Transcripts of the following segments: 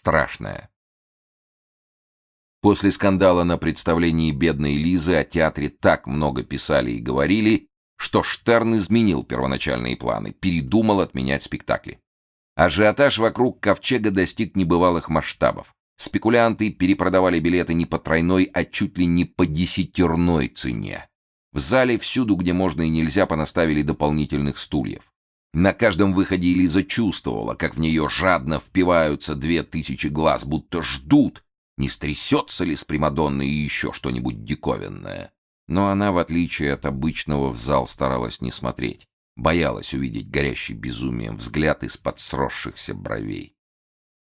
страшное. После скандала на представлении бедной Лизы о театре так много писали и говорили, что Штерн изменил первоначальные планы, передумал отменять спектакли. Ажиотаж вокруг ковчега достиг небывалых масштабов. Спекулянты перепродавали билеты не по тройной, а чуть ли не по десятерной цене. В зале всюду, где можно и нельзя, понаставили дополнительных стульев. На каждом выходе Элиза чувствовала, как в нее жадно впиваются две тысячи глаз, будто ждут, не стрясется ли с Примадонной еще что-нибудь диковинное. Но она, в отличие от обычного, в зал старалась не смотреть. Боялась увидеть горящий безумием взгляд из-под сросшихся бровей.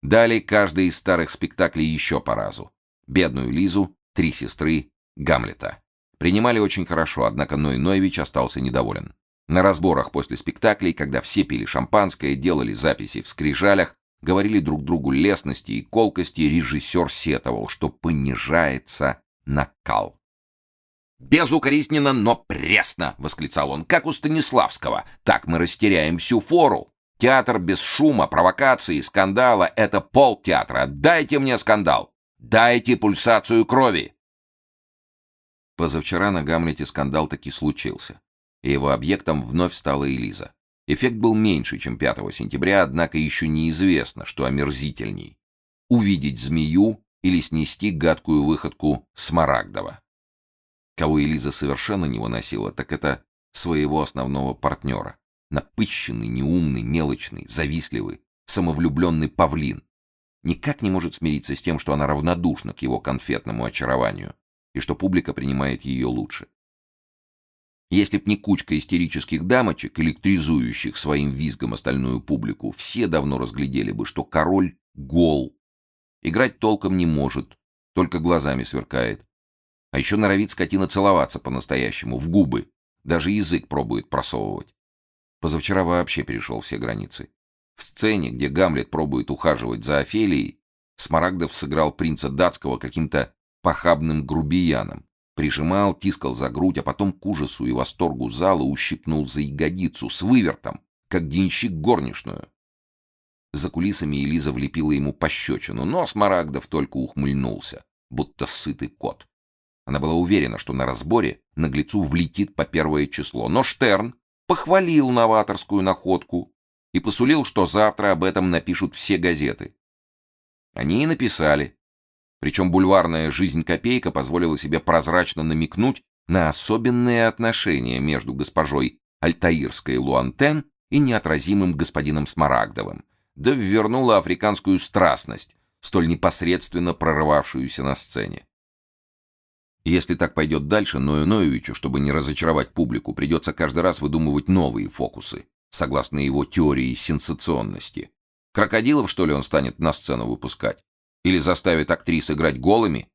Дали каждый из старых спектаклей еще по разу. «Бедную Лизу», «Три сестры», «Гамлета». Принимали очень хорошо, однако Ной Нойвич остался недоволен. На разборах после спектаклей, когда все пили шампанское, делали записи в скрижалях, говорили друг другу лестности и колкости, режиссер сетовал, что понижается накал. «Безукоризненно, но пресно!» — восклицал он, как у Станиславского. «Так мы растеряем всю фору. Театр без шума, провокации, скандала — это полтеатра. Дайте мне скандал! Дайте пульсацию крови!» Позавчера на Гамлете скандал таки случился, и его объектом вновь стала Элиза. Эффект был меньше, чем 5 сентября, однако еще неизвестно, что омерзительней — увидеть змею или снести гадкую выходку Смарагдова. Кого Элиза совершенно не выносила, так это своего основного партнера. Напыщенный, неумный, мелочный, завистливый, самовлюбленный павлин. Никак не может смириться с тем, что она равнодушна к его конфетному очарованию и что публика принимает ее лучше. Если б не кучка истерических дамочек, электризующих своим визгом остальную публику, все давно разглядели бы, что король гол. Играть толком не может, только глазами сверкает. А еще норовит скотина целоваться по-настоящему, в губы. Даже язык пробует просовывать. Позавчера вообще перешел все границы. В сцене, где Гамлет пробует ухаживать за Офелией, Смарагдов сыграл принца датского каким-то похабным грубияном. Прижимал, тискал за грудь, а потом к ужасу и восторгу зала ущипнул за ягодицу с вывертом, как денщик горничную. За кулисами Элиза влепила ему пощечину, но Смарагдов только ухмыльнулся, будто сытый кот. Она была уверена, что на разборе наглецу влетит по первое число, но Штерн похвалил новаторскую находку и посулил, что завтра об этом напишут все газеты. Они и написали. Причем бульварная жизнь Копейка позволила себе прозрачно намекнуть на особенные отношения между госпожой Альтаирской Луантен и неотразимым господином Смарагдовым, да ввернула африканскую страстность, столь непосредственно прорывавшуюся на сцене. Если так пойдет дальше, Ною Ноевичу, чтобы не разочаровать публику, придется каждый раз выдумывать новые фокусы, согласно его теории сенсационности. Крокодилов, что ли, он станет на сцену выпускать? Или заставит актрис играть голыми?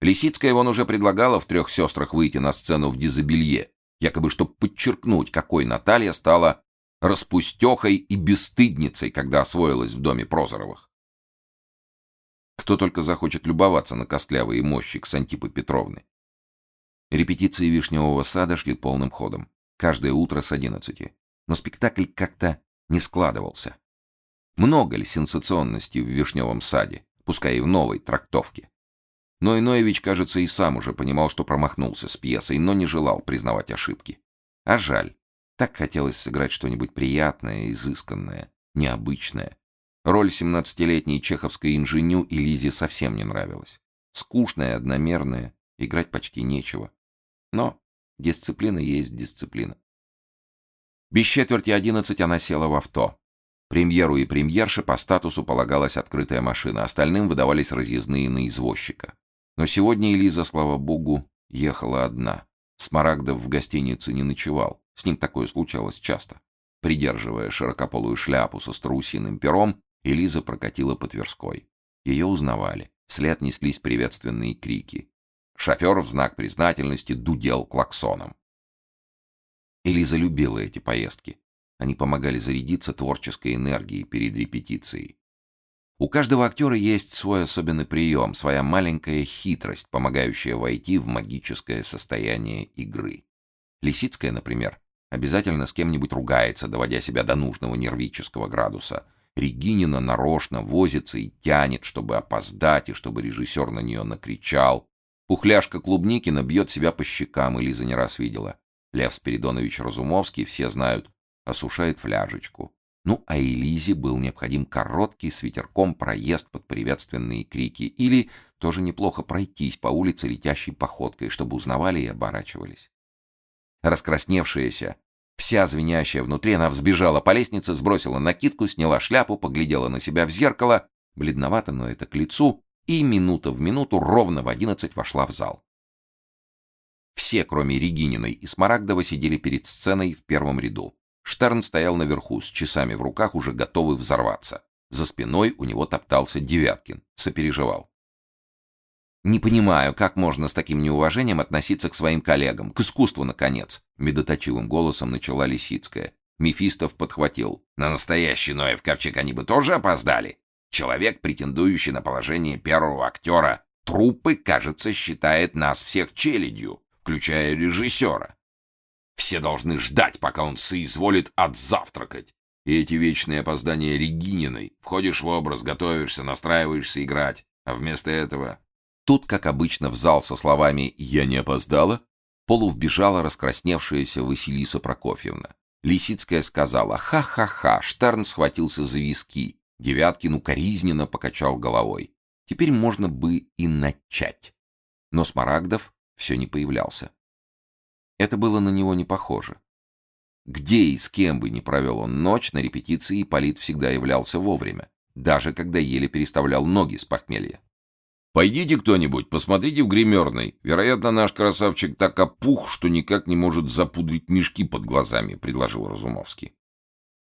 Лисицкая он уже предлагала в «Трех сестрах» выйти на сцену в дизобелье, якобы чтобы подчеркнуть, какой Наталья стала распустехой и бесстыдницей, когда освоилась в доме Прозоровых. Кто только захочет любоваться на костлявые мощи Ксантипы Петровны. Репетиции «Вишневого сада» шли полным ходом. Каждое утро с одиннадцати. Но спектакль как-то не складывался. Много ли сенсационности в «Вишневом саде»? Пускай и в новой трактовке. Но Иноевич, кажется, и сам уже понимал, что промахнулся с пьесой, но не желал признавать ошибки. А жаль. Так хотелось сыграть что-нибудь приятное, изысканное, необычное. Роль семнадцатилетней чеховской инженю и Лизе совсем не нравилась. Скучная, одномерная, играть почти нечего. Но дисциплина есть дисциплина. Без четверти одиннадцать она села в авто. Премьеру и премьерше по статусу полагалась открытая машина, остальным выдавались разъездные на извозчика. Но сегодня Элиза, слава богу, ехала одна. Смарагдов в гостинице не ночевал. С ним такое случалось часто. Придерживая широкополую шляпу со страусиным пером, Элиза прокатила по Тверской. Ее узнавали. Вслед неслись приветственные крики. Шофер в знак признательности дудел клаксоном. Элиза любила эти поездки. Они помогали зарядиться творческой энергией перед репетицией. У каждого актера есть свой особенный прием, своя маленькая хитрость, помогающая войти в магическое состояние игры. Лисицкая, например, обязательно с кем-нибудь ругается, доводя себя до нужного нервического градуса. Регинина нарочно возится и тянет, чтобы опоздать, и чтобы режиссер на нее накричал. Пухляшка Клубникина бьет себя по щекам, и Лиза не раз видела. Лев Спиридонович Разумовский, все знают, осушает фляжечку. Ну, а Элизе был необходим короткий с ветерком проезд под приветственные крики или тоже неплохо пройтись по улице летящей походкой, чтобы узнавали и оборачивались. Раскрасневшаяся, вся звенящая внутри, она взбежала по лестнице, сбросила накидку, сняла шляпу, поглядела на себя в зеркало, бледновато, но это к лицу, и минута в минуту ровно в одиннадцать вошла в зал. Все, кроме Регининой и Смарагдова, сидели перед сценой в первом ряду. Штерн стоял наверху, с часами в руках, уже готовый взорваться. За спиной у него топтался Девяткин, сопереживал. «Не понимаю, как можно с таким неуважением относиться к своим коллегам, к искусству, наконец», — медоточивым голосом начала Лисицкая. Мефистов подхватил. «На настоящий Ноев ковчег они бы тоже опоздали. Человек, претендующий на положение первого актера, труппы, кажется, считает нас всех челядью, включая режиссера. Все должны ждать, пока он соизволит отзавтракать. И эти вечные опоздания Регининой. Входишь в образ, готовишься, настраиваешься играть. А вместо этого... Тут, как обычно, в зал со словами «Я не опоздала», полу вбежала раскрасневшаяся Василиса Прокофьевна. Лисицкая сказала «Ха-ха-ха», Штерн схватился за виски. Девяткин укоризненно покачал головой. Теперь можно бы и начать. Но Смарагдов все не появлялся. Это было на него не похоже. Где и с кем бы ни провел он ночь, на репетиции Полит всегда являлся вовремя, даже когда еле переставлял ноги с похмелья. «Пойдите кто-нибудь, посмотрите в гримерной. Вероятно, наш красавчик так опух, что никак не может запудрить мешки под глазами», — предложил Разумовский.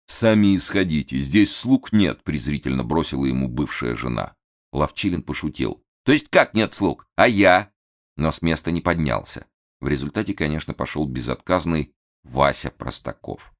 «Сами исходите, здесь слуг нет», — презрительно бросила ему бывшая жена. Ловчилин пошутил. «То есть как нет слуг? А я?» Но с места не поднялся. В результате, конечно, пошел безотказный Вася Простаков.